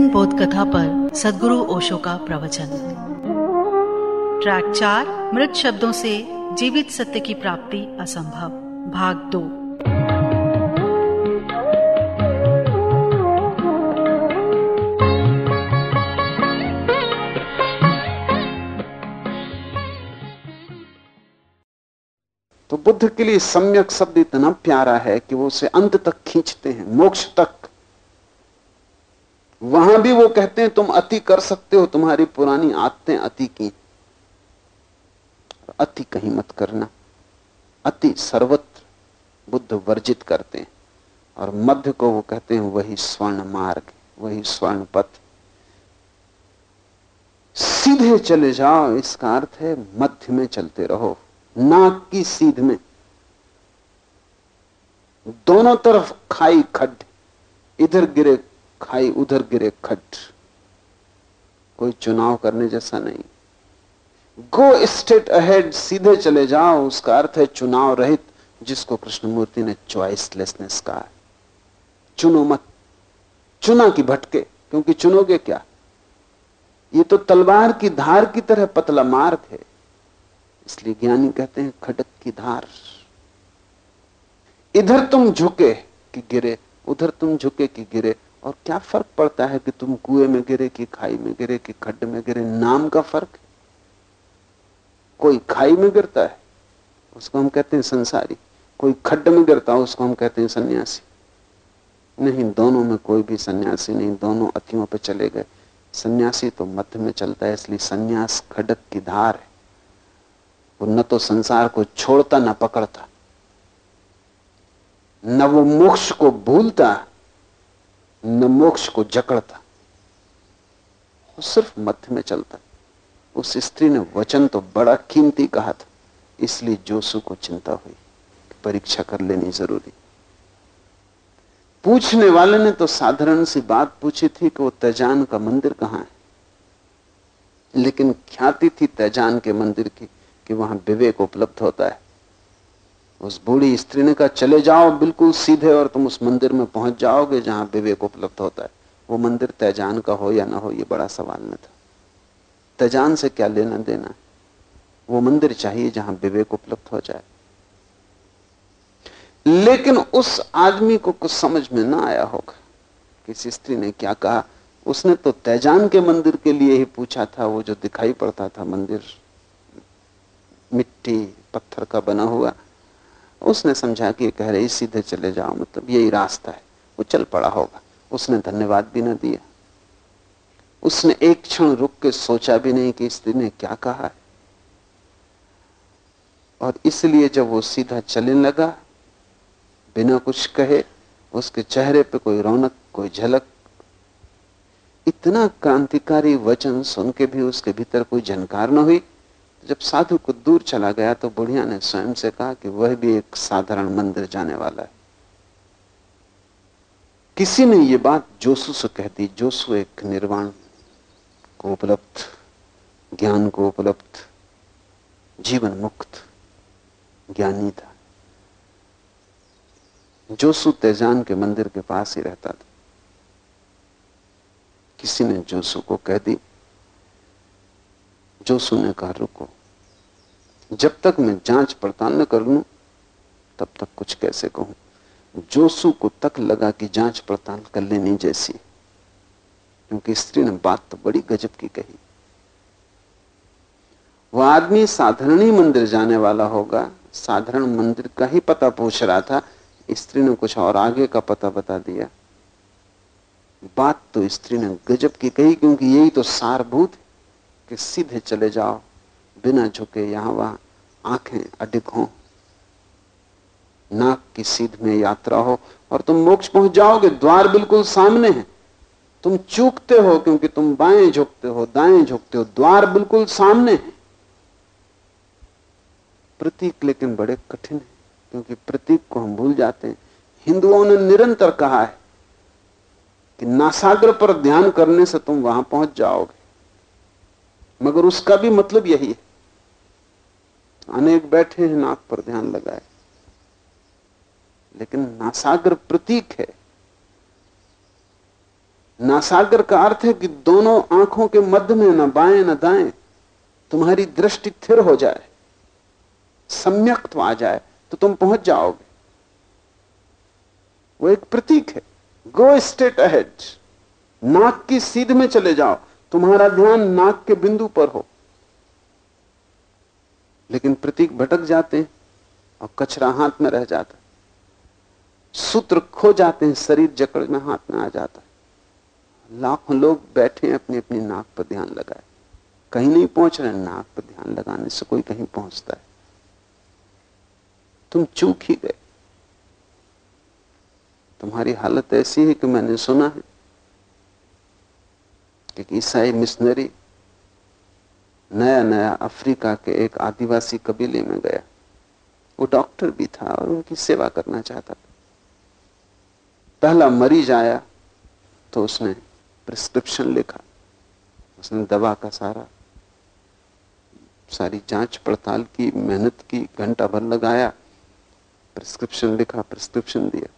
इन बोध कथा पर सदगुरु ओशो का प्रवचन ट्रैक चार, मृत शब्दों से जीवित सत्य की प्राप्ति असंभव। भाग दो। तो बुद्ध के लिए सम्यक शब्द इतना प्यारा है कि वो उसे अंत तक खींचते हैं, मोक्ष तक। वहाँ भी वो कहते हैं, तुम अति कर सकते हो, तुम्हारी पुरानी आदतें अति की अति कहीं मत करना। अति सर्वत्र बुद्ध वर्जित करते हैं और मध्य को वो कहते हैं, वही स्वर्ण मार्ग, वही स्वर्ण पथ। सीधे चले जाओ, इसका अर्थ है मध्य में चलते रहो, नाक की सीध में। दोनों तरफ़ खाई खड्ड, इधर गिरे खाई उधर गिरे खड्ड कोई चुनाव करने जैसा नहीं। गो स्टेट अहेड सीधे चले जाओ। उसका अर्थ है चुनाव रहित, जिसको कृष्णमूर्ति ने चॉइसलेसनेस कहा। चुनो मत। चुना की भटके, क्योंकि चुनोगे क्या? ये तो तलवार की धार की तरह पतला मार्ग है इसलिए ज्ञानी कहते हैं खडक की धार। इधर तुम झुके कि गिरे, उधर तुम झुके कि गिरे। और क्या फ़र्क पड़ता है कि तुम कुएँ में गिरे, कि खाई में गिरे, कि खड्ड में गिरे? नाम का फ़र्क कोई खाई में गिरता है, उसको हम कहते हैं संसारी। कोई खड्ड में गिरता है, उसको हम कहते हैं सन्यासी। नहीं, दोनों में कोई भी सन्यासी नहीं, दोनों अतियों पर चले गए। सन्यासी तो मध्य में चलता है, इसलिए सन्यास खडक की धार है। वो न तो संसार को छोड़ता, न पकड़ता। न वो मोक्ष को भूलता। न मोक्ष को जकड़ता, वो सिर्फ़ मध्य में चलता। उस स्त्री ने वचन तो बड़ा कीमती कहा था, इसलिए जोसु को चिंता हुई परीक्षा कर लेनी ज़रूरी। पूछने वाले ने तो साधारण सी बात पूछी थी कि वो तैजान का मंदिर कहाँ है। लेकिन ख्याति थी तैजान के मंदिर की, कि वहाँ विवेक उपलब्ध होता है। उस बूढ़ी स्त्री ने कहा, चले जाओ, बिल्कुल सीधे और तुम उस मंदिर में पहुँच जाओगे जहाँ विवेक उपलब्ध होता है। वो मंदिर तैजान का हो या ना हो, ये बड़ा सवाल न था। तैजान से क्या लेना देना? वो मंदिर चाहिए जहाँ विवेक उपलब्ध हो जाए। लेकिन उस आदमी को कुछ समझ में ना आया होगा। किसी स्त्री ने क्या कहा? उसने तो तैजान के मंदिर के लिए ही पूछा था, वो जो दिखाई पड़ता था, मंदिर मिट्टी पत्थर का बना हुआ। उसने समझा कि कह रही सीधे चले जाओ मतलब यही रास्ता है, वो चल पड़ा होगा। उसने धन्यवाद भी ना दिया। उसने एक क्षण रुक के सोचा भी नहीं कि स्त्री ने क्या कहा है। और इसलिए जब वो सीधा चलने लगा, बिना कुछ कहे, उसके चेहरे पे कोई रौनक, कोई झलक, इतना क्रांतिकारी वचन सुन के भी उसके भीतर कोई झनकार न हुई। जब साधु को दूर चला गया तो बुढ़िया ने स्वयं से कहा कि वह भी एक साधारण मंदिर जाने वाला है। किसी ने यह बात जोसु से कह दी। जोसु एक निर्वाण को उपलब्ध, ज्ञान को उपलब्ध, जीवन मुक्त, ज्ञानी था। जोसु तेजान के मंदिर के पास ही रहता था। किसी ने जोसु को कह दी जोसु ने कहा, रुको। जब तक मैं जाँच पड़ताल न कर लू, तब तक कुछ कैसे कहूँ? जोसु को तक लगा कि जाँच पड़ताल कर लेनी जैसी, क्योंकि स्त्री ने बात तो बड़ी गजब की कही। वह आदमी साधारण ही मंदिर जाने वाला होगा। साधारण मंदिर का ही पता पूछ रहा था। स्त्री ने कुछ और आगे का पता बता दिया। बात तो स्त्री ने गजब की कही, क्योंकि यही तो सारभूत कि सीधे चले जाओ, बिना झुके यहाँ वहाँ आँखें अडिक हो। नाक की सीध में यात्रा हो और तुम मोक्ष पहुँच जाओगे, द्वार बिल्कुल सामने है। तुम चूकते हो क्योंकि तुम बाएँ झुकते हो, दाएँ झुकते हो, द्वार बिल्कुल सामने है। प्रतीक लेकिन बड़े कठिन है, क्योंकि प्रतीक को हम भूल जाते हैं। हिंदुओं ने निरंतर कहा है कि नासाग्र पर ध्यान करने से तुम वहाँ पहुँच जाओगे। मगर उसका भी मतलब यही है। अनेक बैठे हैं, नाक पर ध्यान लगाए। लेकिन नासागर प्रतीक है। नासागर का अर्थ है कि दोनों आँखों के मध्य में ना बाएँ, ना दाएँ, तुम्हारी दृष्टि थिर हो जाए सम्यक्त्व आ जाए तो तुम पहुँच जाओगे। वो एक प्रतीक है। गो स्टेट अहेड नाक की सीध में चले जाओ। तुम्हारा ध्यान नाक के बिंदु पर हो। लेकिन प्रतीक भटक जाते हैं और कचरा हाथ में रह जाता है। सूत्र खो जाते हैं, शरीर जकड़ में हाथ में आ जाता है। लाखों लोग बैठे हैं अपनी अपनी नाक पर ध्यान लगाए। कहीं नहीं पहुँच रहे, नाक पर ध्यान लगाने से कोई कहीं पहुँचता है। तुम चूक ही गए। तुम्हारी हालत ऐसी है कि मैंने सुना है कि ईसाई मिशनरी नया नया अफ्रीका के एक आदिवासी कबीले में गया। वो डॉक्टर भी था और उनकी सेवा करना चाहता था। पहला मरीज़ आया तो उसने प्रिस्क्रिप्शन लिखा। उसने दवा का सारा, सारी जाँच पड़ताल की, मेहनत की, घंटा भर लगाया प्रिस्क्रिप्शन लिखा प्रिस्क्रिप्शन दिया।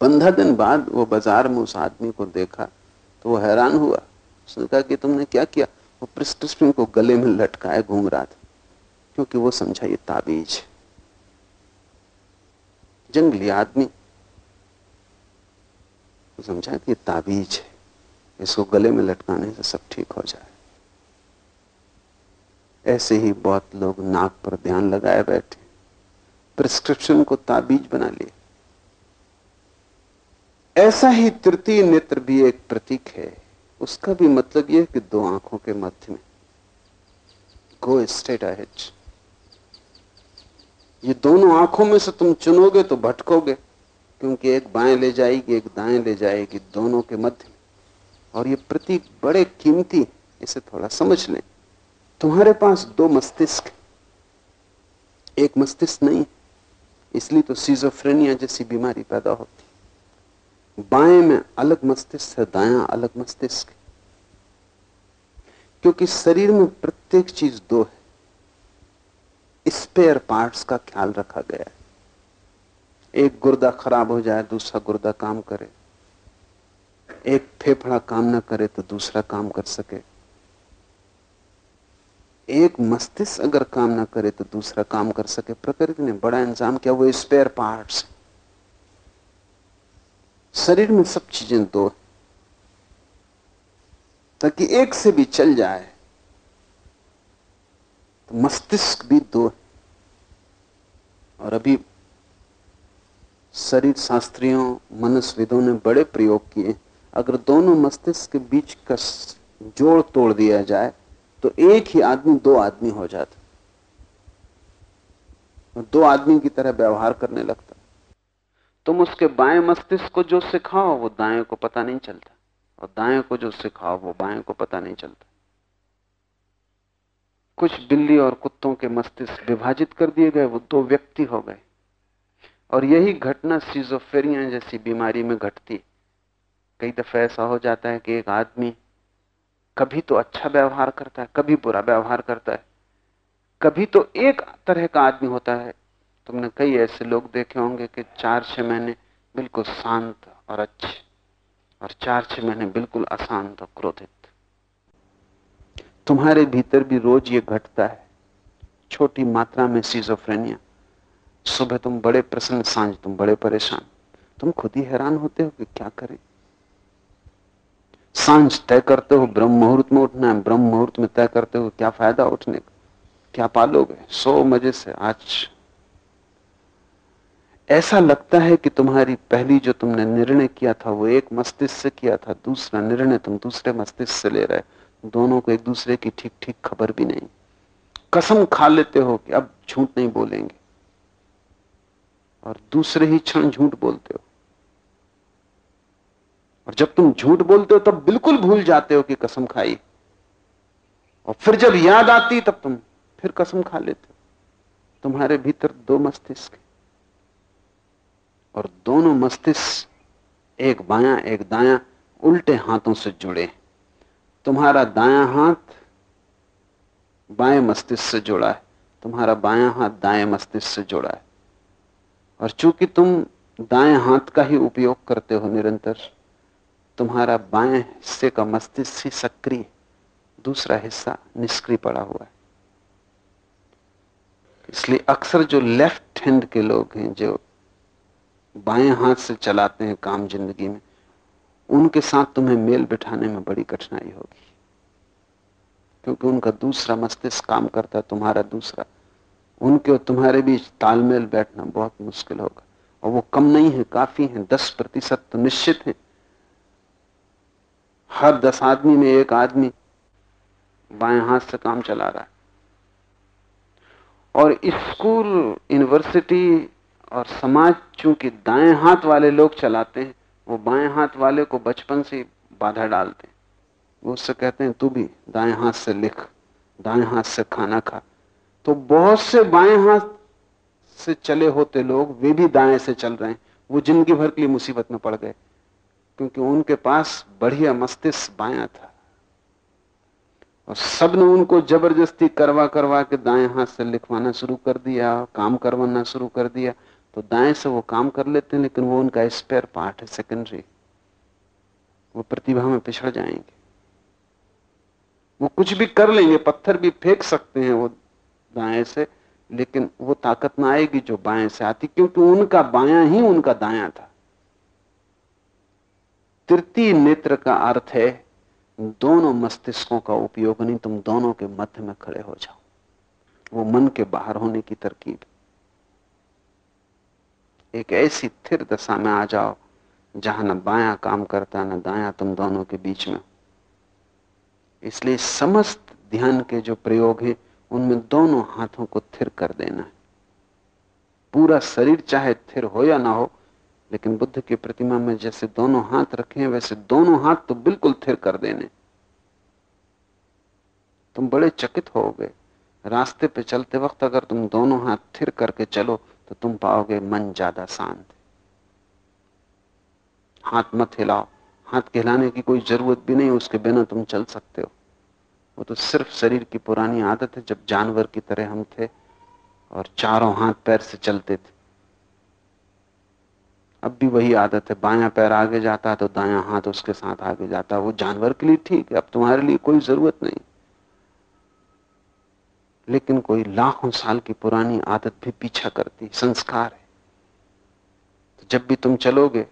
पंद्रह दिन बाद वो बाज़ार में उस आदमी को देखा तो वो हैरान हुआ। उसने कहा कि तुमने क्या किया? वो प्रिस्क्रिप्शन को गले में लटकाए घूम रहा था, क्योंकि वो समझा ये ताबीज जंगली आदमी समझा कि ये ताबीज है। इसको गले में लटकाने से सब ठीक हो जाए। ऐसे ही बहुत लोग नाक पर ध्यान लगाए बैठे। प्रिस्क्रिप्शन को ताबीज बना लिए। ऐसा ही तृतीय नेत्र भी एक प्रतीक है। उसका भी मतलब यह कि दो आँखों के मध्य में गो स्टेट अहेड ये दोनों आँखों में से तुम चुनोगे तो भटकोगे, क्योंकि एक बाएँ ले जाएगी, एक दाएँ ले जाएगी, दोनों के मध्य में। और ये प्रतीक बड़े कीमती इसे थोड़ा समझ लें। तुम्हारे पास दो मस्तिष्क एक मस्तिष्क नहीं इसलिए तो सीजोफ्रेनिया जैसी बीमारी पैदा होती बाएँ में अलग मस्तिष्क है, दाया अलग मस्तिष्क क्योंकि शरीर में प्रत्येक चीज़ दो है। स्पेयर पार्ट्स का ख्याल रखा गया है। एक गुर्दा खराब हो जाए, दूसरा गुर्दा काम करे। एक फेफड़ा काम ना करे तो दूसरा काम कर सके। एक मस्तिष्क अगर काम ना करे तो दूसरा काम कर सके। प्रकृति ने बड़ा इंतज़ाम किया, वो स्पेयर पार्ट्स शरीर में सब चीज़ें दो है, ताकि एक से भी चल जाए तो मस्तिष्क भी दो है। और अभी शरीर शास्त्रियों मनस्विदों ने बड़े प्रयोग किए। अगर दोनों मस्तिष्क के बीच का जोड़ तोड़ दिया जाए तो एक ही आदमी, दो आदमी हो जाता। और दो आदमी की तरह व्यवहार करने लगता। तुम उसके बाएँ मस्तिष्क को जो सिखाओ, वो दाएँ को पता नहीं चलता। और दाएँ को जो सिखाओ, वो बाएँ को पता नहीं चलता। कुछ बिल्ली और कुत्तों के मस्तिष्क विभाजित कर दिए गए, वो दो व्यक्ति हो गए। और यही घटना सीजोफेरिया जैसी बीमारी में घटती कई दफे ऐसा हो जाता है कि एक आदमी कभी तो अच्छा व्यवहार करता है, कभी बुरा व्यवहार करता है। कभी तो एक तरह का आदमी होता है तुमने कई ऐसे लोग देखे होंगे कि चार छह महीने बिल्कुल शांत और अच्छे, और चार छह महीने बिल्कुल अशांत और क्रोधित। तुम्हारे भीतर भी रोज ये घटता है, छोटी मात्रा में सीजोफ्रेनिया सुबह तुम बड़े प्रसन्न, साँझ तुम बड़े परेशान। तुम खुद ही हैरान होते हो कि क्या करें? साँझ तय करते हो, ब्रह्म मुहूर्त में उठना है, ब्रह्म मुहूर्त में तय करते हो, क्या फ़ायदा उठने का? क्या पालोगे? सो मज़े से आज ऐसा लगता है कि तुम्हारी पहली जो तुमने निर्णय किया था, वो एक मस्तिष्क से किया था, दूसरा निर्णय तुम दूसरे मस्तिष्क से ले रहे दोनों को एक दूसरे की ठीक ठीक खबर भी नहीं। कसम खा लेते हो कि अब झूठ नहीं बोलेंगे। और दूसरे ही क्षण झूठ बोलते हो। और जब तुम झूठ बोलते हो, तब बिल्कुल भूल जाते हो कि कसम खाई। और फिर जब याद आती, तब तुम फिर कसम खा लेते हो। तुम्हारे भीतर दो मस्तिष्क और दोनों मस्तिष्क, एक बायां, एक दायां, उल्टे हाथों से जुड़े तुम्हारा दायां हाथ बाएँ मस्तिष्क से जुड़ा है। तुम्हारा बायां हाथ दाएँ मस्तिष्क से जुड़ा है। और चूँकि तुम दाएँ हाथ का ही उपयोग करते हो निरंतर, तुम्हारा बाएँ हिस्से का मस्तिष्क ही सक्रिय, दूसरा हिस्सा निष्क्रिय पड़ा हुआ है। इसलिए अक्सर जो लेफ़्ट हैंड के लोग हैं, जो बाएँ हाथ से चलाते हैं काम ज़िंदगी में, उनके साथ तुम्हें मेल बिठाने में बड़ी कठिनाई होगी। क्योंकि उनका दूसरा मस्तिष्क काम करता है, तुम्हारा दूसरा। उनके और तुम्हारे बीच तालमेल बैठना बहुत मुश्किल होगा। और वो कम नहीं है, काफ़ी है, दस प्रतिशत तो निश्चित है। हर दस आदमी में एक आदमी बाएँ हाथ से काम चला रहा है। और स्कूल, यूनिवर्सिटी और समाज चूँकि दाएँ हाथ वाले लोग चलाते हैं, वो बाएँ हाथ वाले को बचपन से बाधा डालते हैं। वो उससे कहते हैं, तू भी दाएँ हाथ से लिख, दाएँ हाथ से खाना खा। तो बहुत से बाएँ हाथ से चले होते लोग, वे भी दाएँ से चल रहे हैं। वो ज़िंदगी भर के लिए मुसीबत में पड़ गए, क्योंकि उनके पास बढ़िया मस्तिष्क बाया था। और सबने उनको ज़बरदस्ती करवा करवा के दाएँ हाथ से लिखवाना शुरू कर दिया, काम करवाना शुरू कर दिया। तो दाएँ से वो काम कर लेते हैं, लेकिन वो उनका स्पेयर पार्ट है सेकेंडरी वो प्रतिभा में पिछड़ जाएँगे। वो कुछ भी कर लेंगे, पत्थर भी फेंक सकते हैं वो दाएँ से, लेकिन वो ताकत ना आएगी जो बाएँ से आती, क्योंकि उनका बायां ही उनका दाया था। तृतीय नेत्र का अर्थ है, दोनों मस्तिष्कों का उपयोग, नहीं, तुम दोनों के मध्य में खड़े हो जाओ। वो मन के बाहर होने की तरकीब एक ऐसी थिर दशा में आ जाओ, जहाँ न बाया काम करता, न दाया तुम दोनों के बीच में। इसलिए समस्त ध्यान के जो प्रयोग है, उनमें दोनों हाथों को थिर कर देना है। पूरा शरीर चाहे थिर हो या ना हो, लेकिन बुद्ध की प्रतिमा में जैसे दोनों हाथ रखे हैं, वैसे दोनों हाथ तो बिल्कुल थिर कर देने। तुम बड़े चकित हो रास्ते पे चलते वक्त अगर तुम दोनों हाथ थिर करके चलो तो तुम पाओगे मन ज़्यादा शांत हाथ मत हिलाओ। हाथ हिलाने की कोई ज़रूरत भी नहीं, उसके बिना तुम चल सकते हो। वो तो सिर्फ़ शरीर की पुरानी आदत है, जब जानवर की तरह हम थे और चारों हाथ पैर से चलते थे। अब भी वही आदत है, बायां पैर आगे जाता है तो दायां हाथ उसके साथ आगे जाता। है वो जानवर के लिए ठीक है, अब तुम्हारे लिए कोई ज़रूरत नहीं। लेकिन कोई लाखों साल की पुरानी आदत भी पीछा करती, संस्कार है। तो जब भी तुम चलोगे,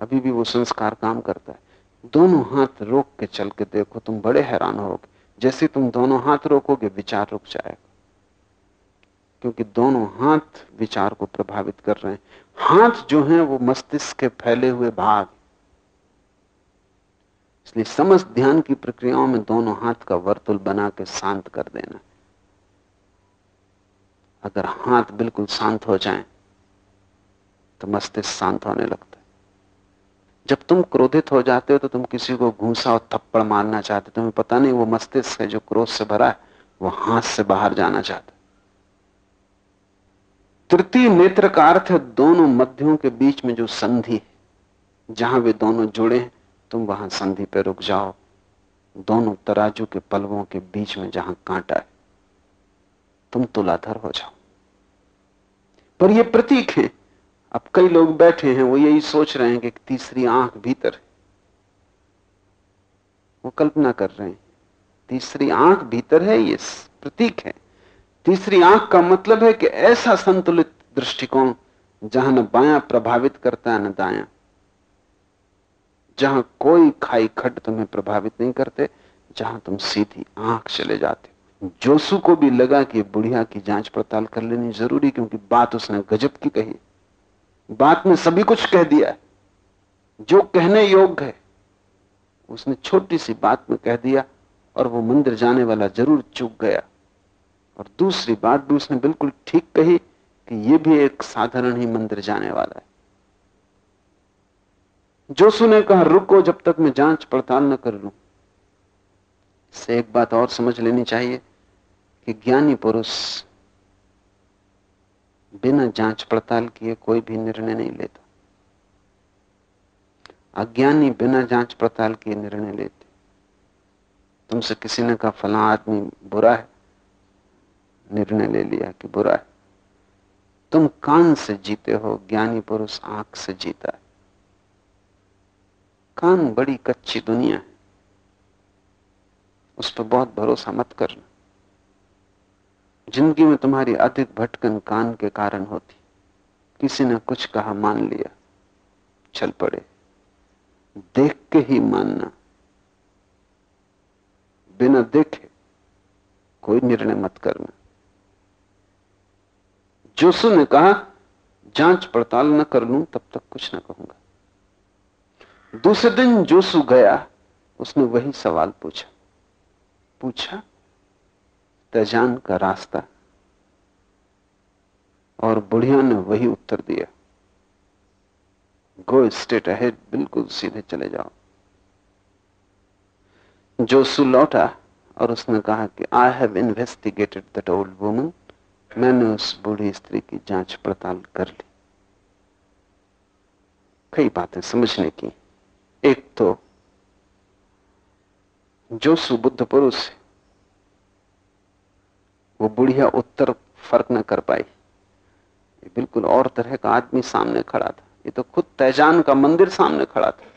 अभी भी वो संस्कार काम करता है। दोनों हाथ रोक के चल के देखो, तुम बड़े हैरान होगे। जैसे तुम दोनों हाथ रोकोगे, विचार रुक जाएगा। क्योंकि दोनों हाथ विचार को प्रभावित कर रहे हैं। हाथ जो हैं, वो मस्तिष्क के फैले हुए भाग इसलिए समस्त ध्यान की प्रक्रियाओं में दोनों हाथ का वर्तुल बना के शांत कर देना। अगर हाथ बिल्कुल शांत हो जाएँ तो मस्तिष्क शांत होने लगता है। जब तुम क्रोधित हो जाते हो तो तुम किसी को घूसा और थप्पड़ मारना चाहते हो। तुम्हें पता नहीं, वो मस्तिष्क है जो क्रोध से भरा है, वो हाथ से बाहर जाना चाहता है। तृतीय नेत्र का अर्थ है दोनों मध्यों के बीच में जो संधि है। जहाँ वे दोनों जुड़े हैं, तुम वहाँ संधि पे रुक जाओ। दोनों तराजू के पलवों के बीच में जहाँ कांटा है। तुम तुलाधर हो जाओ। पर ये प्रतीक है। अब कई लोग बैठे हैं, वो यही सोच रहे हैं कि तीसरी आँख भीतर है। वो कल्पना कर रहे हैं, तीसरी आँख भीतर है, ये प्रतीक है। तीसरी आँख का मतलब है कि ऐसा संतुलित दृष्टिकोण, जहाँ न बाया प्रभावित करता है, न दाया। जहाँ कोई खाई खड तुम्हें प्रभावित नहीं करते, जहाँ तुम सीधी आँख चले जाते जोसु को भी लगा कि बुढ़िया की जाँच पड़ताल कर लेनी ज़रूरी, क्योंकि बात उसने गजब की कही। बात में सभी कुछ कह दिया। जो कहने योग्य है, उसने छोटी सी बात में कह दिया और वो मंदिर जाने वाला ज़रूर चूक गया। और दूसरी बात भी उसने बिल्कुल ठीक कही कि ये भी एक साधारण ही मंदिर जाने वाला है। जोसु ने कहा, रुको, जब तक मैं जाँच पड़ताल न कर लू। से एक बात और समझ लेनी चाहिए। कि ज्ञानी पुरुष बिना जाँच पड़ताल किए कोई भी निर्णय नहीं लेता। अज्ञानी बिना जाँच पड़ताल किए निर्णय लेते। तुमसे किसी ने कहा, फला आदमी बुरा है। निर्णय ले लिया कि बुरा है। तुम कान से जीते हो, ज्ञानी पुरुष आँख से जीता है। कान बड़ी कच्ची दुनिया है। उस पर बहुत भरोसा मत करना। ज़िंदगी में तुम्हारी अधिक भटकन कान के कारण होती। किसी ने कुछ कहा, मान लिया। चल पड़े। देख के ही मानना। बिना देखे कोई निर्णय मत करना। जोसु ने कहा, जाँच पड़ताल न कर लू, तब तक कुछ न कहूँगा। दूसरे दिन जोसु गया, उसने वही सवाल पूछा। पूछा तजान का रास्ता। और बुढ़िया ने वही उत्तर दिया। गो स्टेट अहेड बिल्कुल सीधे चले जाओ। जोसु लौटा और उसने कहा कि I have investigated that old woman मैंने उस बूढ़ी स्त्री की जाँच पड़ताल कर ली। कई बातें समझने की। एक तो जो सुबुद्ध पुरुष है वो बुढ़िया उत्तर फ़र्क न कर पाई। बिल्कुल और तरह का आदमी सामने खड़ा था। ये तो खुद तैजान का मंदिर सामने खड़ा था।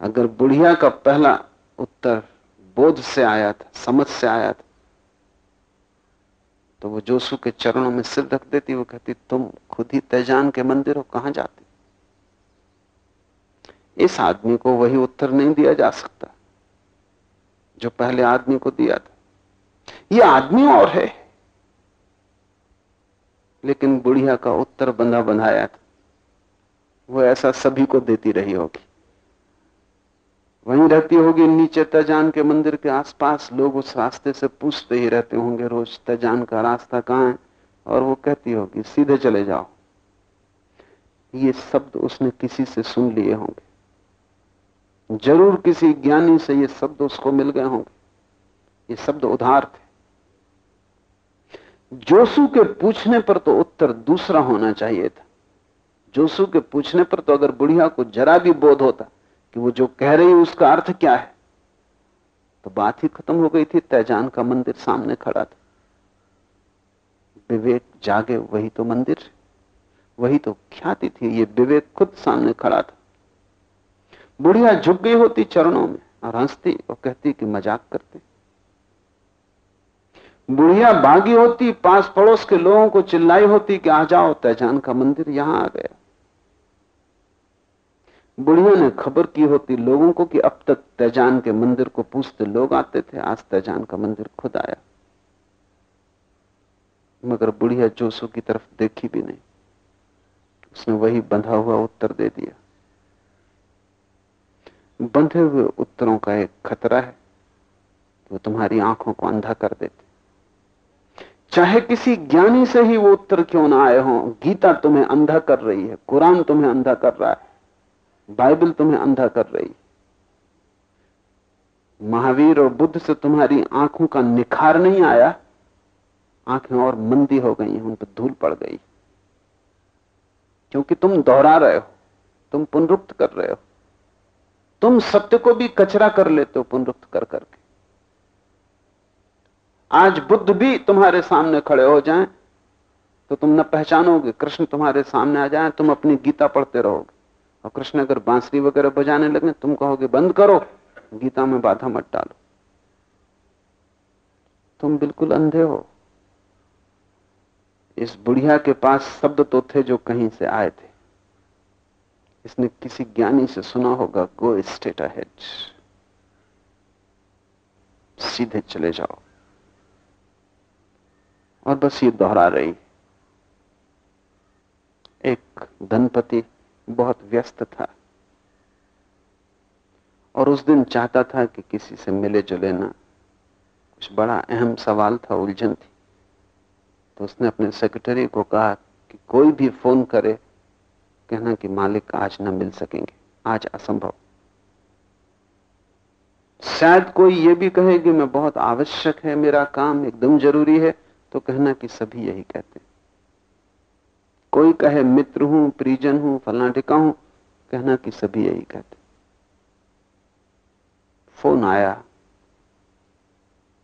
अगर बुढ़िया का पहला उत्तर बोध से आया था, समझ से आया था तो वो जोसु के चरणों में सिर रख देती। वो कहती, तुम खुद ही तैजान के मंदिर हो, कहाँ जाते? इस आदमी को वही उत्तर नहीं दिया जा सकता, जो पहले आदमी को दिया था। ये आदमी और है। लेकिन बुढ़िया का उत्तर बंधा बंधाया था। वो ऐसा सभी को देती रही होगी। वहीं रहती होगी नीचे तजान के मंदिर के आसपास। लोग उस रास्ते से पूछते ही रहते होंगे, रोज तजान का रास्ता कहाँ है? और वो कहती होगी, सीधे चले जाओ। ये शब्द उसने किसी से सुन लिए होंगे। ज़रूर किसी ज्ञानी से ये शब्द उसको मिल गए होंगे। ये शब्द उधार थे जोसु के पूछने पर तो उत्तर दूसरा होना चाहिए था। जोसु के पूछने पर तो अगर बुढ़िया को जरा भी बोध होता कि वो जो कह रही है उसका अर्थ क्या है तो बात ही खत्म हो गई थी, तैजान का मंदिर सामने खड़ा था। विवेक जागे, वही तो मंदिर, वही तो ख्याति थी, ये विवेक खुद सामने खड़ा था। बुढ़िया झुक गई होती चरणों में और हंसती और कहती कि मज़ाक करते। बुढ़िया भागी होती पास पड़ोस के लोगों को चिल्लाई होती कि आ जाओ, तैजान का मंदिर यहाँ आ गया। बुढ़िया ने खबर की होती लोगों को कि अब तक तैजान के मंदिर को पूछते लोग आते थे, आज तैजान का मंदिर खुद आया। मगर बुढ़िया जोशो की तरफ़ देखी भी नहीं। उसने वही बंधा हुआ उत्तर दे दिया। बंधे हुए उत्तरों का एक खतरा है, वो तुम्हारी आँखों को अंधा कर देते। चाहे किसी ज्ञानी से ही वो उत्तर क्यों ना आए हो, गीता तुम्हें अंधा कर रही है, कुरान तुम्हें अंधा कर रहा है, बाइबल तुम्हें अंधा कर रही महावीर और बुद्ध से तुम्हारी आँखों का निखार नहीं आया, आँखें और मंदी हो गई उन पर धूल पड़ गई। क्योंकि तुम दोहरा रहे हो, तुम पुनरुक्त कर रहे हो। तुम सत्य को भी कचरा कर लेते हो पुनरुक्त कर करके। आज बुद्ध भी तुम्हारे सामने खड़े हो जाएँ तो तुम न पहचानोगे, कृष्ण तुम्हारे सामने आ जाए, तुम अपनी गीता पढ़ते रहोगे। और कृष्ण अगर बांसुरी वगैरह बजाने लगे, तुम कहोगे, बंद करो, गीता में बाधा मत डालो। तुम बिल्कुल अंधे हो। इस बुढ़िया के पास शब्द तो थे जो कहीं से आए थे। इसने किसी ज्ञानी से सुना होगा गो स्टेट अहेड सीधे चले जाओ। और बस ये दोहरा रही। एक धनपति बहुत व्यस्त था और उस दिन चाहता था कि किसी से मिले जुले ना। कुछ बड़ा अहम सवाल था, उलझन थी। तो उसने अपने सेक्रेटरी को कहा कि कोई भी फ़ोन करे, कहना कि मालिक आज ना मिल सकेंगे, आज असंभव। शायद कोई ये भी कहे कि मैं बहुत आवश्यक है, मेरा काम एकदम ज़रूरी है तो कहना कि सभी यही कहते कोई कहे, मित्र हूँ, परिजन हूँ फलना टिका हूँ, कहना कि सभी यही कहते फ़ोन आया।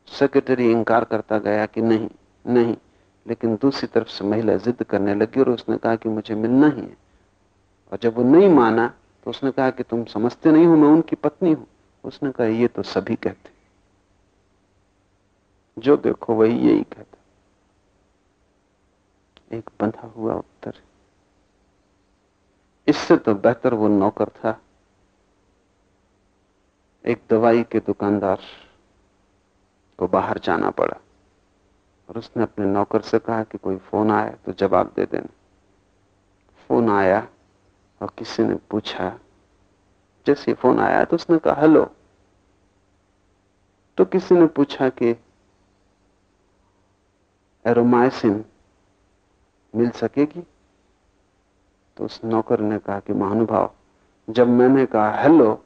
सेक्रेटरी इंकार करता गया कि नहीं नहीं, लेकिन दूसरी तरफ़ से महिला जिद करने लगी और उसने कहा कि मुझे मिलना ही है। और जब वो नहीं माना तो उसने कहा कि तुम समझते नहीं हो, मैं उनकी पत्नी हूँ। उसने कहा, ये तो सभी कहते जो देखो, वही यही कहता एक बंधा हुआ उत्तर। इससे तो बेहतर वो नौकर था। एक दवाई के दुकानदार को बाहर जाना पड़ा और उसने अपने नौकर से कहा कि कोई फ़ोन आया तो जवाब दे देना। फ़ोन आया और किसी ने पूछा, जैसे फ़ोन आया तो उसने कहा, हेलो। तो किसी ने पूछा कि, एरोमाइसिन मिल सकेगी? तो उस नौकर ने कहा कि महानुभाव, जब मैंने कहा, हेलो,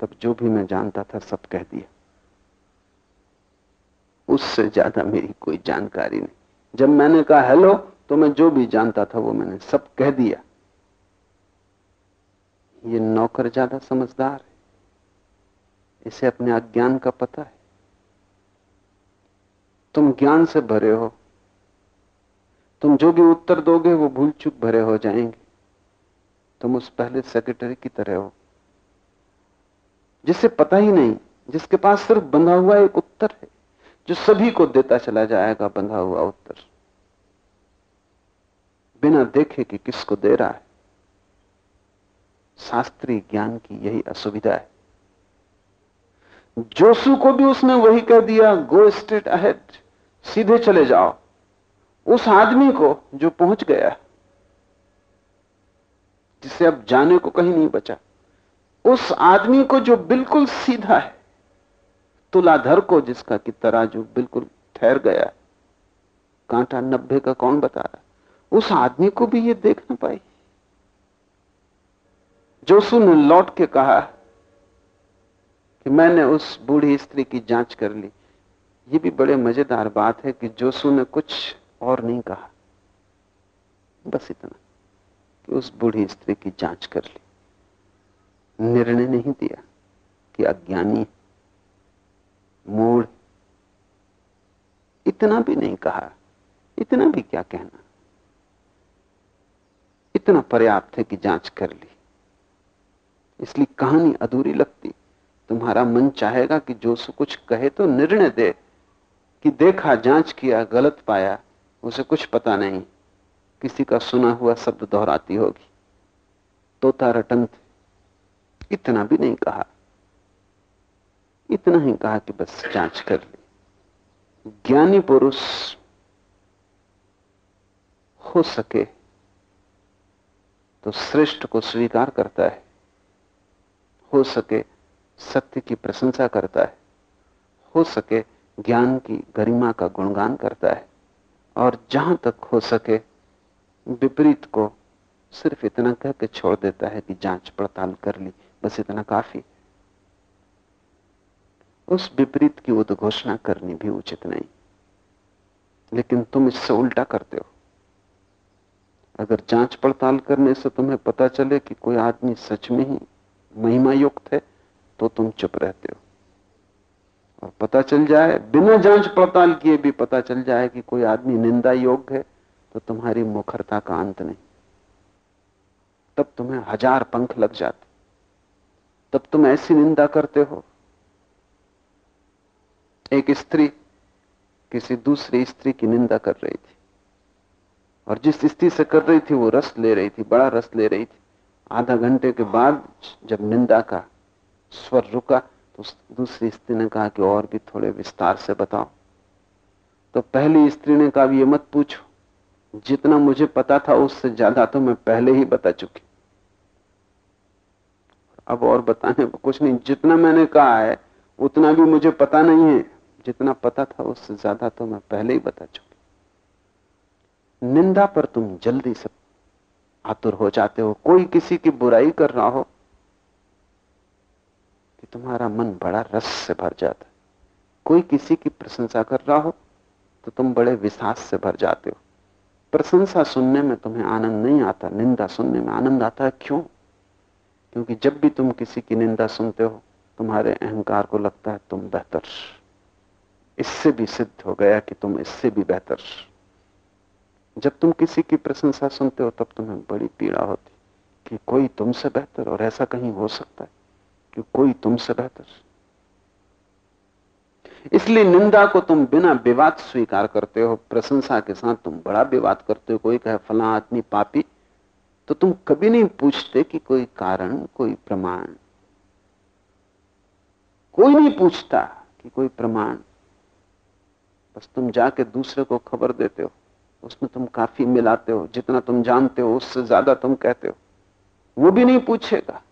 तब जो भी मैं जानता था, सब कह दिया। उससे ज़्यादा मेरी कोई जानकारी नहीं। जब मैंने कहा, हेलो तो मैं जो भी जानता था, वो मैंने सब कह दिया। ये नौकर ज़्यादा समझदार है। इसे अपने अज्ञान का पता है। तुम ज्ञान से भरे हो। तुम जो भी उत्तर दोगे वो भूल चुक भरे हो जाएँगे। तुम उस पहले सेक्रेटरी की तरह हो। जिसे पता ही नहीं, जिसके पास सिर्फ़ बंधा हुआ एक उत्तर है, जो सभी को देता चला जाएगा बंधा हुआ उत्तर। बिना देखे कि किसको दे रहा है। शास्त्रीय ज्ञान की यही असुविधा है। जोसु को भी उसने वही कह दिया गो स्ट्रेट अहेड सीधे चले जाओ। उस आदमी को जो पहुँच गया, जिसे अब जाने को कहीं नहीं बचा, उस आदमी को जो बिल्कुल सीधा है, तुलाधर को जिसका कि तराजू बिल्कुल ठहर गया, कांटा नब्बे का कौन बता रहा उस आदमी को भी ये देख ना पाई। जोसू ने लौट के कहा कि मैंने उस बूढ़ी स्त्री की जाँच कर ली, ये भी बड़े मज़ेदार बात है कि जोसू ने कुछ और नहीं कहा। बस इतना कि उस बूढ़ी स्त्री की जाँच कर ली। निर्णय नहीं दिया कि अज्ञानी मूड इतना भी नहीं कहा, इतना भी क्या कहना। इतना पर्याप्त है कि जाँच कर ली। इसलिए कहानी अधूरी लगती। तुम्हारा मन चाहेगा कि जो सो कुछ कहे तो निर्णय दे, कि देखा, जाँच किया, गलत पाया उसे कुछ पता नहीं। किसी का सुना हुआ शब्द दोहराती होगी। तोता रटन इतना भी नहीं कहा। इतना ही कहा कि बस जाँच कर ली। ज्ञानी पुरुष हो सके तो श्रेष्ठ को स्वीकार करता है। हो सके सत्य की प्रशंसा करता है। हो सके ज्ञान की गरिमा का गुणगान करता है। और जहाँ तक हो सके विपरीत को सिर्फ़ इतना कह के छोड़ देता है कि जाँच पड़ताल कर ली। बस इतना काफ़ी। उस विपरीत की उद्घोषणा करनी भी उचित नहीं। लेकिन तुम इससे उल्टा करते हो। अगर जाँच पड़ताल करने से तुम्हें पता चले कि कोई आदमी सच में ही महिमा युक्त है तो तुम चुप रहते हो। और पता चल जाए, बिना जाँच पड़ताल किए भी पता चल जाए कि कोई आदमी निंदा योग्य है तो तुम्हारी मुखरता का अंत नहीं। तब तुम्हें हज़ार पंख लग जाते। तब तुम ऐसी निंदा करते हो। एक स्त्री किसी दूसरी स्त्री की निंदा कर रही थी। और जिस स्त्री से कर रही थी, वो रस ले रही थी, बड़ा रस ले रही थी। आधा घंटे के बाद जब निंदा का स्वर रुका तो दूसरी स्त्री ने कहा कि और भी थोड़े विस्तार से बताओ। तो पहली स्त्री ने कहा ये मत पूछो। जितना मुझे पता था, उससे ज़्यादा तो मैं पहले ही बता चुकी। अब और बताने को कुछ नहीं। जितना मैंने कहा है, उतना भी मुझे पता नहीं है। जितना पता था, उससे ज़्यादा तो मैं पहले ही बता चुकी। निंदा पर तुम जल्दी से आतुर हो जाते हो। कोई किसी की बुराई कर रहा हो कि तुम्हारा मन बड़ा रस से भर जाता है। कोई किसी की प्रशंसा कर रहा हो तो तुम बड़े विश्वास से भर जाते हो। प्रशंसा सुनने में तुम्हें आनंद नहीं आता, निंदा सुनने में आनंद आता है। क्यों? क्योंकि जब भी तुम किसी की निंदा सुनते हो, तुम्हारे अहंकार को लगता है तुम बेहतर। इससे भी सिद्ध हो गया कि तुम इससे भी बेहतर। जब तुम किसी की प्रशंसा सुनते हो, तब तुम्हें बड़ी पीड़ा होती कि कोई तुमसे बेहतर और ऐसा कहीं हो सकता है। कि कोई तुमसे बेहतर इसलिए निंदा को तुम बिना विवाद स्वीकार करते हो, प्रशंसा के साथ तुम बड़ा विवाद करते हो। कोई कहे, फला आदमी पापी। तो तुम कभी नहीं पूछते कि कोई कारण, कोई प्रमाण। कोई नहीं पूछता कि कोई प्रमाण। बस तुम जाके दूसरे को खबर देते हो। उसमें तुम काफ़ी मिलाते हो। जितना तुम जानते हो, उससे ज़्यादा तुम कहते हो। वो भी नहीं पूछेगा।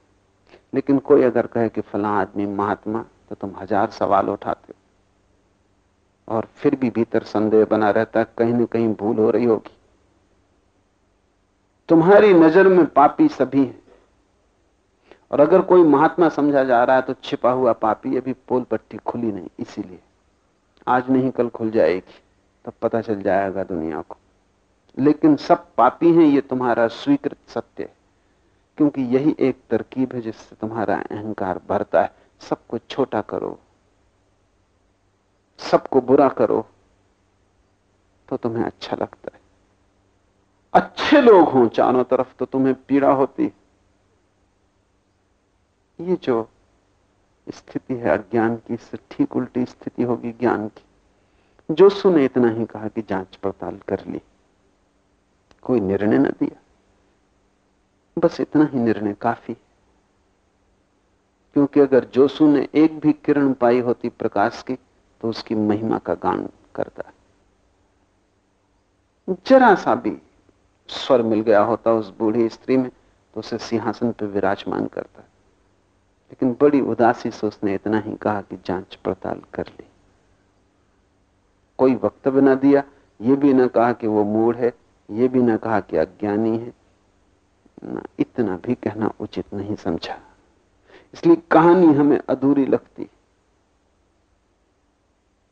लेकिन कोई अगर कहे कि फला आदमी महात्मा तो तुम हज़ार सवाल उठाते हो। और फिर भी भीतर संदेह बना रहता है, कहीं ना कहीं भूल हो रही होगी। तुम्हारी नज़र में पापी सभी हैं। और अगर कोई महात्मा समझा जा रहा है तो छिपा हुआ पापी अभी पोल पट्टी खुली नहीं, इसीलिए। आज नहीं, कल खुल जाएगी, तब पता चल जाएगा दुनिया को। लेकिन सब पापी हैं, ये तुम्हारा स्वीकृत सत्य है। क्योंकि यही एक तरकीब है जिससे तुम्हारा अहंकार भरता है। सबको छोटा करो। सबको बुरा करो तो तुम्हें अच्छा लगता है। अच्छे लोग हों चारों तरफ़ तो तुम्हें पीड़ा होती ये जो स्थिति है अज्ञान की, इससे ठीक उल्टी स्थिति होगी ज्ञान की। जो सुने इतना ही कहा कि जाँच पड़ताल कर ली। कोई निर्णय न दिया। बस इतना ही निर्णय काफ़ी क्योंकि अगर जोसू ने एक भी किरण पाई होती प्रकाश की तो उसकी महिमा का गान करता जरा सा भी स्वर मिल गया होता उस बूढ़ी स्त्री में तो उसे सिंहासन पर विराजमान करता लेकिन बड़ी उदासी से उसने इतना ही कहा कि जाँच पड़ताल कर ली। कोई वक्तव्य ना दिया, ये भी ना कहा कि वो मूड है, ये भी ना कहा कि अज्ञानी है। इतना भी कहना उचित नहीं समझा। इसलिए कहानी हमें अधूरी लगती।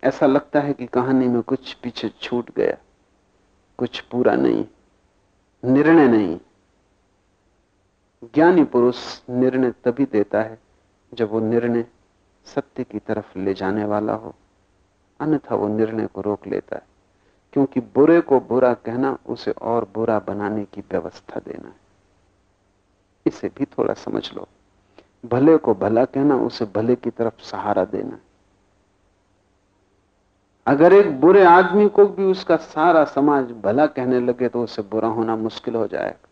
ऐसा लगता है कि कहानी में कुछ पीछे छूट गया, कुछ पूरा नहीं, निर्णय नहीं। ज्ञानी पुरुष निर्णय तभी देता है जब वो निर्णय सत्य की तरफ़ ले जाने वाला हो। अन्यथा वो निर्णय को रोक लेता है, क्योंकि बुरे को बुरा कहना उसे और बुरा बनाने की व्यवस्था देना है। इसे भी थोड़ा समझ लो। भले को भला कहना, उसे भले की तरफ़ सहारा देना। अगर एक बुरे आदमी को भी उसका सारा समाज भला कहने लगे तो उसे बुरा होना मुश्किल हो जाएगा।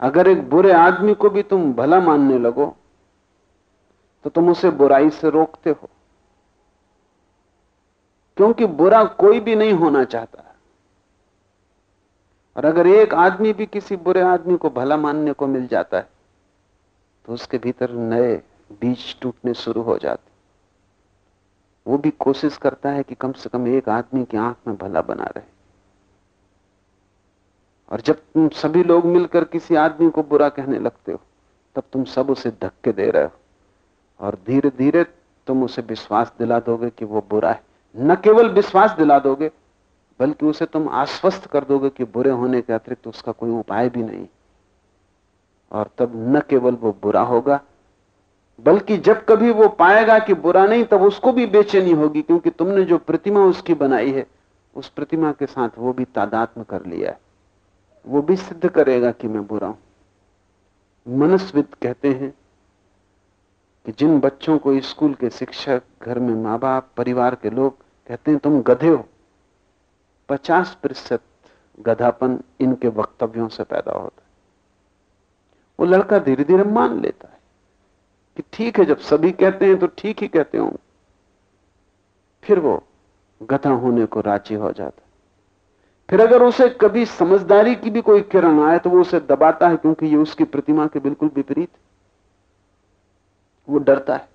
अगर एक बुरे आदमी को भी तुम भला मानने लगो तो तुम उसे बुराई से रोकते हो। क्योंकि बुरा कोई भी नहीं होना चाहता। और अगर एक आदमी भी किसी बुरे आदमी को भला मानने को मिल जाता है तो उसके भीतर नए बीज टूटने शुरू हो जाते वो भी कोशिश करता है कि कम से कम एक आदमी की आँख में भला बना रहे। और जब तुम सभी लोग मिलकर किसी आदमी को बुरा कहने लगते हो, तब तुम सब उसे धक्के दे रहे हो। और धीरे धीरे तुम उसे विश्वास दिला दोगे कि वो बुरा है। न केवल विश्वास दिला दोगे बल्कि उसे तुम आश्वस्त कर दोगे कि बुरे होने के अतिरिक्त तो उसका कोई उपाय भी नहीं। और तब न केवल वो बुरा होगा, बल्कि जब कभी वो पाएगा कि बुरा नहीं, तब उसको भी बेचैनी होगी, क्योंकि तुमने जो प्रतिमा उसकी बनाई है, उस प्रतिमा के साथ वो भी तादात्म कर लिया है। वो भी सिद्ध करेगा कि मैं बुरा हूँ। मनस्विद कहते हैं कि जिन बच्चों को स्कूल के शिक्षक, घर में माँ बाप परिवार के लोग कहते हैं, तुम गधे हो। पचास प्रतिशत गधापन इनके वक्तव्यों से पैदा होता है। वो लड़का धीरे धीरे मान लेता है कि ठीक है, जब सभी कहते हैं तो ठीक ही कहते हो फिर वो गधा होने को राज़ी हो जाता है। फिर अगर उसे कभी समझदारी की भी कोई किरण आए तो वो उसे दबाता है, क्योंकि ये उसकी प्रतिमा के बिल्कुल विपरीत वो डरता है।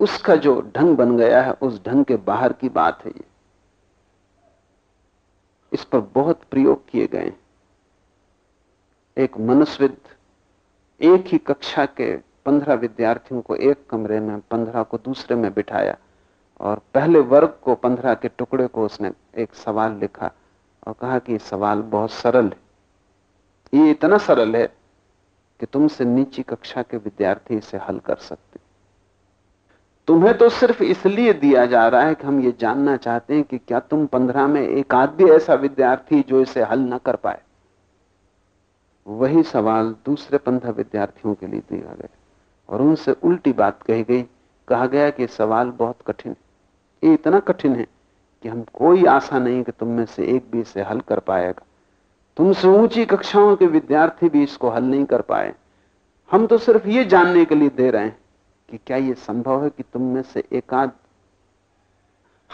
उसका जो ढंग बन गया है, उस ढंग के बाहर की बात है ये। इस पर बहुत प्रयोग किए गए एक मनुष्यविद, एक ही कक्षा के पंद्रह विद्यार्थियों को एक कमरे में, पंद्रह को दूसरे में बिठाया और पहले वर्ग को, पंद्रह के टुकड़े को उसने एक सवाल लिखा और कहा कि सवाल बहुत सरल है। ये इतना सरल है कि तुमसे नीची कक्षा के विद्यार्थी इसे हल कर सकते तुम्हें तो सिर्फ़ इसलिए दिया जा रहा है कि हम ये जानना चाहते हैं कि क्या तुम पंद्रह में एक आध ऐसा विद्यार्थी जो इसे हल ना कर पाए? वही सवाल दूसरे पंद्रह विद्यार्थियों के लिए दिया गया और उनसे उल्टी बात कही गई, कहा गया कि सवाल बहुत कठिन ये इतना कठिन है कि हम कोई आशा नहीं कि तुम में से एक भी इसे हल कर पाएगा। तुमसे ऊँची कक्षाओं के विद्यार्थी भी इसको हल नहीं कर पाए। हम तो सिर्फ़ ये जानने के लिए दे रहे हैं कि क्या यह संभव है कि तुम में से एकाध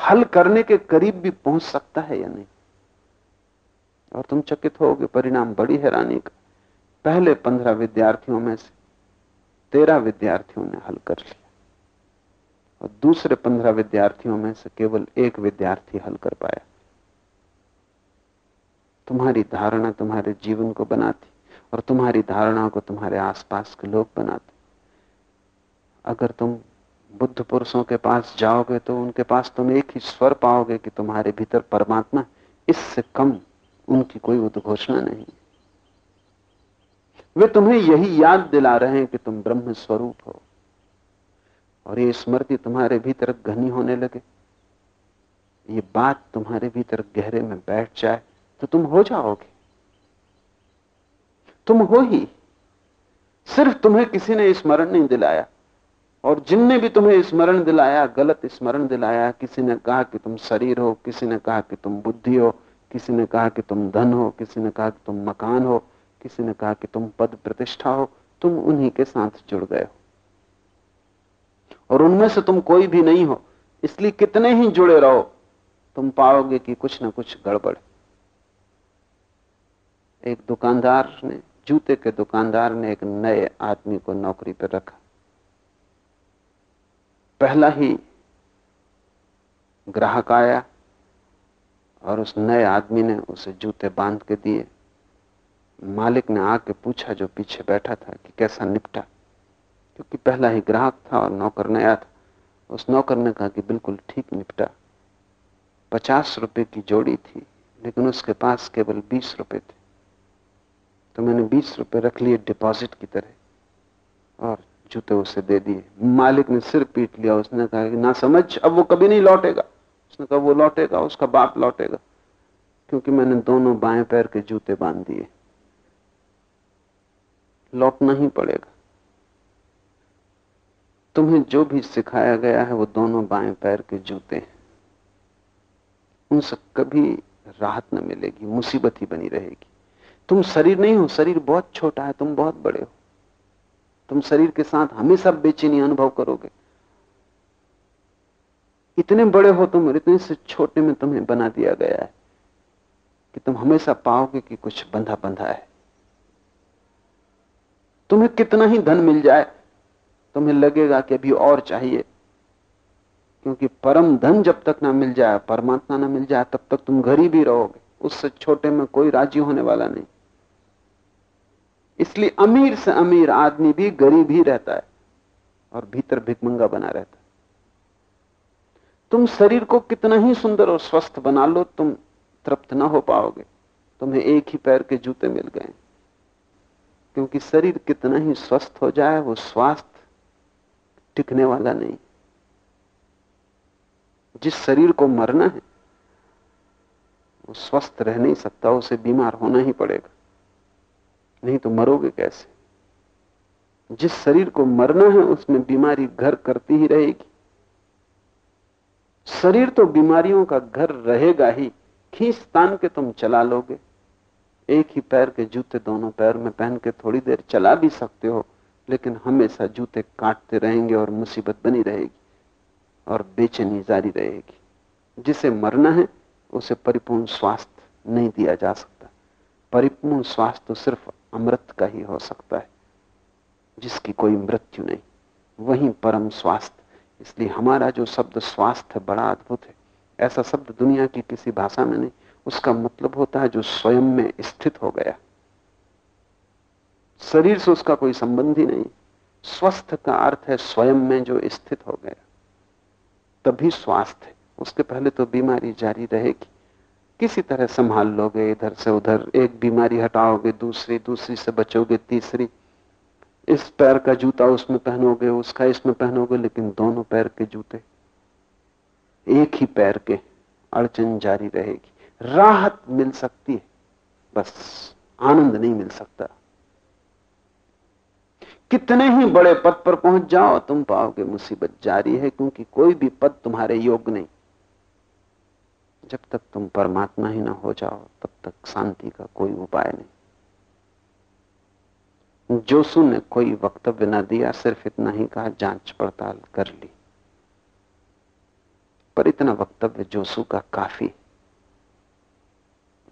हल करने के करीब भी पहुँच सकता है या नहीं? और तुम चकित होगे, परिणाम बड़ी हैरानी का। पहले पंद्रह विद्यार्थियों में से तेरह विद्यार्थियों ने हल कर लिया। और दूसरे पंद्रह विद्यार्थियों में से केवल एक विद्यार्थी हल कर पाया। तुम्हारी धारणा तुम्हारे जीवन को बनाती और तुम्हारी धारणा को तुम्हारे आसपास के लोग बनाते। अगर तुम बुद्ध पुरुषों के पास जाओगे तो उनके पास तुम एक ही स्वर पाओगे कि तुम्हारे भीतर परमात्मा इससे कम उनकी कोई उद्घोषणा नहीं वे तुम्हें यही याद दिला रहे हैं कि तुम ब्रह्म स्वरूप हो। और ये स्मृति तुम्हारे भीतर घनी होने लगे। ये बात तुम्हारे भीतर गहरे में बैठ जाए तो तुम हो जाओगे। तुम हो ही। सिर्फ़ तुम्हें किसी ने स्मरण नहीं दिलाया। और जिनने भी तुम्हें स्मरण दिलाया, गलत स्मरण दिलाया, किसी ने कहा कि तुम शरीर हो, किसी ने कहा कि तुम बुद्धि हो, किसी ने कहा कि तुम धन हो, किसी ने कहा कि तुम मकान हो, किसी ने कहा कि तुम पद प्रतिष्ठा हो, तुम उन्हीं के साथ जुड़ गए हो। और उनमें से तुम कोई भी नहीं हो, इसलिए कितने ही जुड़े रहो, तुम पाओगे कि कुछ ना कुछ गड़बड़। एक दुकानदार ने, जूते के दुकानदार ने एक नए आदमी को नौकरी पर रखा। पहला ही ग्राहक आया और उस नए आदमी ने उसे जूते बाँध के दिए। मालिक ने आके पूछा जो पीछे बैठा था कि कैसा निपटा। क्योंकि पहला ही ग्राहक था और नौकर नया था। उस नौकर ने कहा कि बिल्कुल ठीक निपटा। पचास रुपए की जोड़ी थी, लेकिन उसके पास केवल बीस रुपए थे। तो मैंने बीस रुपए रख लिए डिपॉजिट की तरह। और जूते उसे दे दिए। मालिक ने सिर पीट लिया, उसने कहा कि ना समझ, अब वो कभी नहीं लौटेगा। उसने कहा, वो लौटेगा, उसका बाप लौटेगा, क्योंकि मैंने दोनों बाएँ पैर के जूते बाँध दिए। लौटना ही पड़ेगा। तुम्हें जो भी सिखाया गया है, वो दोनों बाएँ पैर के जूते हैं। उनसे कभी राहत न मिलेगी, मुसीबत ही बनी रहेगी। तुम शरीर नहीं हो, शरीर बहुत छोटा है, तुम बहुत बड़े हो। तुम शरीर के साथ हमेशा बेचैनी अनुभव करोगे। इतने बड़े हो तुम इतने से छोटे में तुम्हें बना दिया गया है कि तुम हमेशा पाओगे कि कुछ बंधा बंधा है। तुम्हें कितना ही धन मिल जाए, तुम्हें लगेगा कि अभी और चाहिए। क्योंकि परम धन जब तक ना मिल जाए, परमात्मा ना मिल जाए, तब तक तुम गरीब ही रहोगे। उससे छोटे में कोई राज़ी होने वाला नहीं। इसलिए अमीर से अमीर आदमी भी गरीब ही रहता है और भीतर भिकमंगा बना रहता है। तुम शरीर को कितना ही सुंदर और स्वस्थ बना लो, तुम तृप्त ना हो पाओगे। तुम्हें एक ही पैर के जूते मिल गए क्योंकि शरीर कितना ही स्वस्थ हो जाए, वो स्वास्थ्य टिकने वाला नहीं। जिस शरीर को मरना है, वो स्वस्थ रह नहीं सकता, उसे बीमार होना ही पड़ेगा। नहीं तो मरोगे कैसे? जिस शरीर को मरना है, उसमें बीमारी घर करती ही रहेगी। शरीर तो बीमारियों का घर रहेगा ही। खींच तान के तुम चला लोगे। एक ही पैर के जूते दोनों पैर में पहन के थोड़ी देर चला भी सकते हो, लेकिन हमेशा जूते काटते रहेंगे और मुसीबत बनी रहेगी और बेचैनी जारी रहेगी। जिसे मरना है, उसे परिपूर्ण स्वास्थ्य नहीं दिया जा सकता। परिपूर्ण स्वास्थ्य तो सिर्फ़ अमृत का ही हो सकता है, जिसकी कोई मृत्यु नहीं। वही परम स्वास्थ्य। इसलिए हमारा जो शब्द स्वास्थ्य बड़ा अद्भुत है। ऐसा शब्द दुनिया की किसी भाषा में नहीं, उसका मतलब होता है जो स्वयं में स्थित हो गया। शरीर से उसका कोई संबंध ही नहीं। स्वस्थ का अर्थ है स्वयं में जो स्थित हो गया। तभी स्वास्थ्य उसके पहले तो बीमारी जारी रहेगी। किसी तरह संभाल लोगे, इधर से उधर, एक बीमारी हटाओगे, दूसरी दूसरी से बचोगे, तीसरी। इस पैर का जूता उसमें पहनोगे, उसका इसमें पहनोगे, लेकिन दोनों पैर के जूते। एक ही पैर के अड़चन जारी रहेगी। राहत मिल सकती है, बस आनंद नहीं मिल सकता। कितने ही बड़े पद पर पहुँच जाओ, तुम पाओगे मुसीबत जारी है, क्योंकि कोई भी पद तुम्हारे योग्य नहीं। जब तक तुम परमात्मा ही ना हो जाओ, तब तक शांति का कोई उपाय नहीं। जोसु ने कोई वक्तव्य ना दिया, सिर्फ़ इतना ही कहा, जाँच पड़ताल कर ली। पर इतना वक्तव्य जोसु का काफ़ी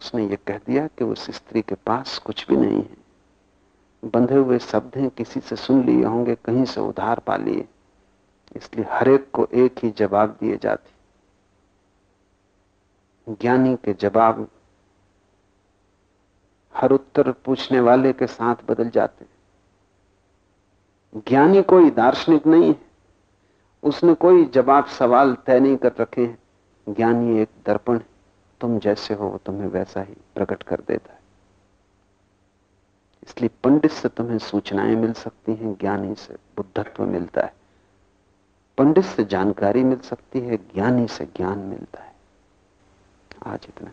उसने ये कह दिया कि उस स्त्री के पास कुछ भी नहीं है। बंधे हुए शब्द हैं, किसी से सुन लिए होंगे, कहीं से उधार पा लिए। इसलिए हरेक को एक ही जवाब दिए जाते ज्ञानी के जवाब हर उत्तर पूछने वाले के साथ बदल जाते हैं। ज्ञानी कोई दार्शनिक नहीं है। उसने कोई जवाब सवाल तय नहीं कर रखे हैं। ज्ञानी एक दर्पण है। तुम जैसे हो तुम्हें वैसा ही प्रकट कर देता है। इसलिए पंडित से तुम्हें सूचनाएँ मिल सकती हैं, ज्ञानी से बुद्धत्व मिलता है। पंडित से जानकारी मिल सकती है, ज्ञानी से ज्ञान मिलता है। आज इतना।